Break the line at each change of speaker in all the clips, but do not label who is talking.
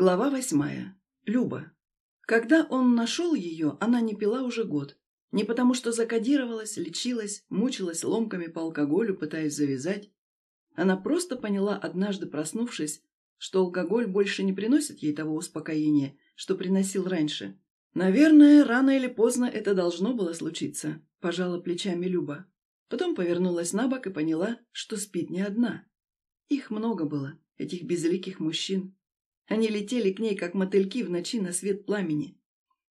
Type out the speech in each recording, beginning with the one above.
Глава восьмая. Люба. Когда он нашел ее, она не пила уже год. Не потому что закодировалась, лечилась, мучилась ломками по алкоголю, пытаясь завязать. Она просто поняла, однажды проснувшись, что алкоголь больше не приносит ей того успокоения, что приносил раньше. Наверное, рано или поздно это должно было случиться, пожала плечами Люба. Потом повернулась на бок и поняла, что спит не одна. Их много было, этих безликих мужчин. Они летели к ней, как мотыльки в ночи на свет пламени.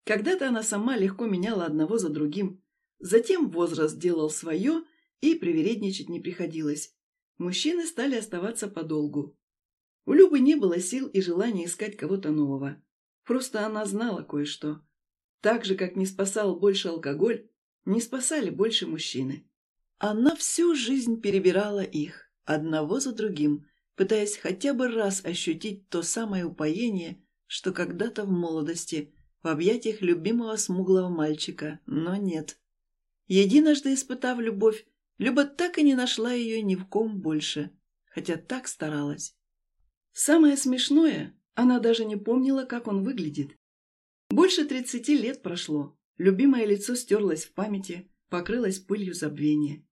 Когда-то она сама легко меняла одного за другим. Затем возраст делал свое, и привередничать не приходилось. Мужчины стали оставаться подолгу. У Любы не было сил и желания искать кого-то нового. Просто она знала кое-что. Так же, как не спасал больше алкоголь, не спасали больше мужчины. Она всю жизнь перебирала их, одного за другим, пытаясь хотя бы раз ощутить то самое упоение, что когда-то в молодости, в объятиях любимого смуглого мальчика, но нет. Единожды испытав любовь, Люба так и не нашла ее ни в ком больше, хотя так старалась. Самое смешное, она даже не помнила, как он выглядит. Больше тридцати лет прошло, любимое лицо стерлось в памяти, покрылось пылью забвения.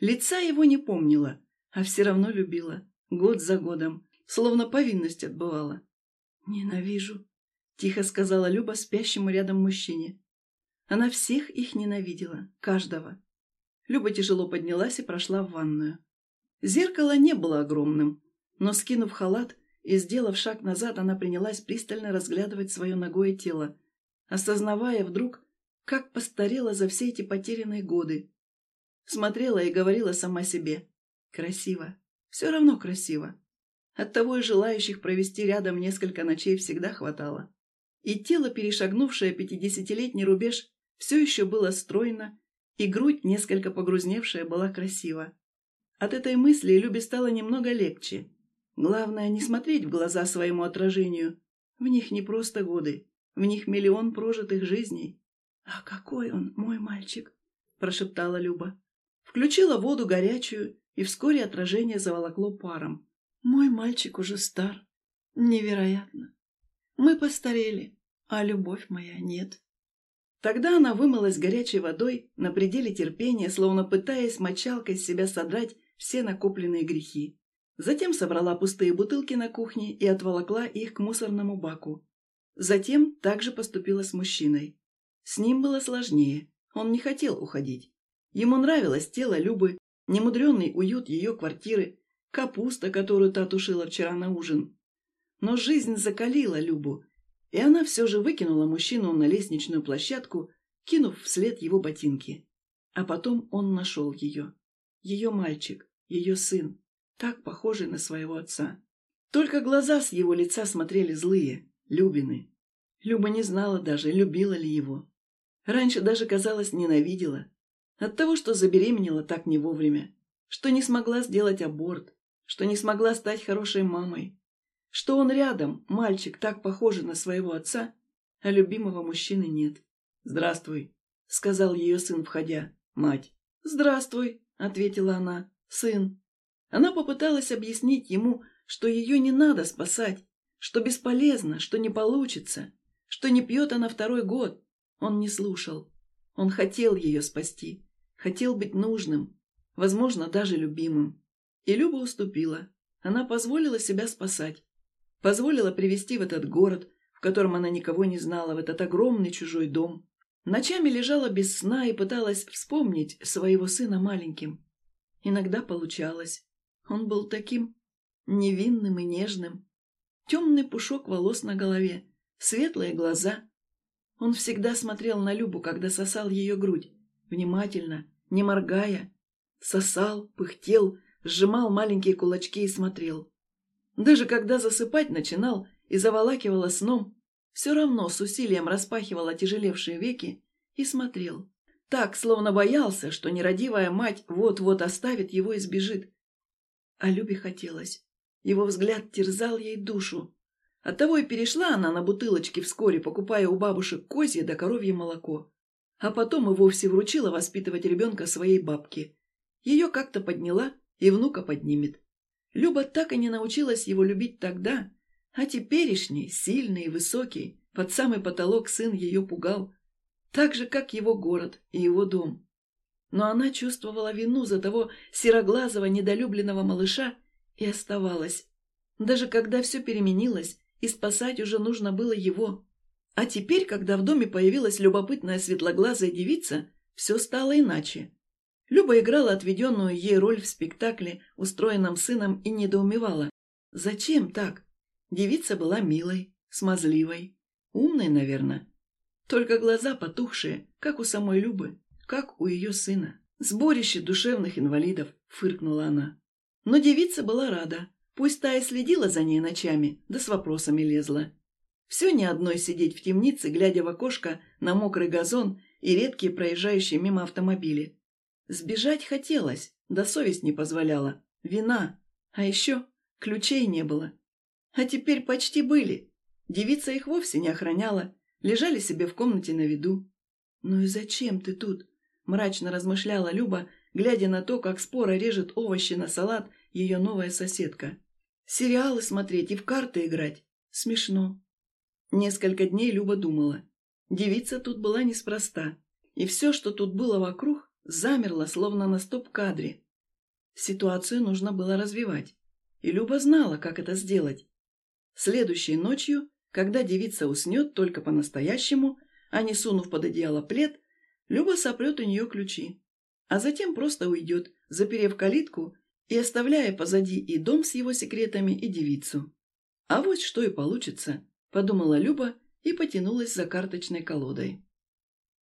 Лица его не помнила, а все равно любила год за годом, словно повинность отбывала. «Ненавижу», — тихо сказала Люба спящему рядом мужчине. Она всех их ненавидела, каждого. Люба тяжело поднялась и прошла в ванную. Зеркало не было огромным, но, скинув халат и сделав шаг назад, она принялась пристально разглядывать свое ногое тело, осознавая вдруг, как постарела за все эти потерянные годы. Смотрела и говорила сама себе «Красиво, все равно красиво. Оттого и желающих провести рядом несколько ночей всегда хватало. И тело, перешагнувшее пятидесятилетний рубеж, все еще было стройно, и грудь, несколько погрузневшая, была красива. От этой мысли Любе стало немного легче. Главное, не смотреть в глаза своему отражению. В них не просто годы, в них миллион прожитых жизней. «А какой он, мой мальчик!» – прошептала Люба. Включила воду горячую и вскоре отражение заволокло паром. Мой мальчик уже стар. Невероятно. Мы постарели, а любовь моя нет. Тогда она вымылась горячей водой на пределе терпения, словно пытаясь мочалкой с себя содрать все накопленные грехи. Затем собрала пустые бутылки на кухне и отволокла их к мусорному баку. Затем также поступила с мужчиной. С ним было сложнее, он не хотел уходить. Ему нравилось тело Любы, немудренный уют ее квартиры, капуста, которую та тушила вчера на ужин. Но жизнь закалила Любу, и она все же выкинула мужчину на лестничную площадку, кинув вслед его ботинки. А потом он нашел ее. Ее мальчик, ее сын, так похожий на своего отца. Только глаза с его лица смотрели злые, Любины. Люба не знала даже, любила ли его. Раньше даже, казалось, ненавидела. От того, что забеременела так не вовремя, что не смогла сделать аборт, что не смогла стать хорошей мамой, что он рядом, мальчик, так похожий на своего отца, а любимого мужчины нет. «Здравствуй», — сказал ее сын, входя. «Мать». «Здравствуй», — ответила она. «Сын». Она попыталась объяснить ему, что ее не надо спасать, что бесполезно, что не получится, что не пьет она второй год. Он не слушал. Он хотел ее спасти. Хотел быть нужным, возможно, даже любимым. И Люба уступила. Она позволила себя спасать. Позволила привести в этот город, в котором она никого не знала, в этот огромный чужой дом. Ночами лежала без сна и пыталась вспомнить своего сына маленьким. Иногда получалось. Он был таким невинным и нежным. Темный пушок волос на голове, светлые глаза. Он всегда смотрел на Любу, когда сосал ее грудь. Внимательно, не моргая, сосал, пыхтел, сжимал маленькие кулачки и смотрел. Даже когда засыпать начинал и заволакивало сном, все равно с усилием распахивал отяжелевшие веки и смотрел. Так, словно боялся, что нерадивая мать вот-вот оставит его и сбежит. А Любе хотелось. Его взгляд терзал ей душу. Оттого и перешла она на бутылочки вскоре, покупая у бабушек козье да коровье молоко а потом и вовсе вручила воспитывать ребенка своей бабке. Ее как-то подняла и внука поднимет. Люба так и не научилась его любить тогда, А теперешний, сильный и высокий, под самый потолок сын ее пугал, так же, как его город и его дом. Но она чувствовала вину за того сероглазого, недолюбленного малыша и оставалась. Даже когда все переменилось, и спасать уже нужно было его. А теперь, когда в доме появилась любопытная светлоглазая девица, все стало иначе. Люба играла отведенную ей роль в спектакле, устроенном сыном, и недоумевала. Зачем так? Девица была милой, смазливой, умной, наверное. Только глаза потухшие, как у самой Любы, как у ее сына. «Сборище душевных инвалидов», — фыркнула она. Но девица была рада. Пусть та и следила за ней ночами, да с вопросами лезла. Все не одной сидеть в темнице, глядя в окошко на мокрый газон и редкие проезжающие мимо автомобили. Сбежать хотелось, да совесть не позволяла. Вина. А еще ключей не было. А теперь почти были. Девица их вовсе не охраняла, лежали себе в комнате на виду. «Ну и зачем ты тут?» – мрачно размышляла Люба, глядя на то, как спора режет овощи на салат ее новая соседка. «Сериалы смотреть и в карты играть? Смешно». Несколько дней Люба думала. Девица тут была неспроста, и все, что тут было вокруг, замерло, словно на стоп-кадре. Ситуацию нужно было развивать, и Люба знала, как это сделать. Следующей ночью, когда девица уснет только по-настоящему, а не сунув под одеяло плед, Люба сопрет у нее ключи, а затем просто уйдет, заперев калитку и оставляя позади и дом с его секретами, и девицу. А вот что и получится, подумала Люба и потянулась за карточной колодой.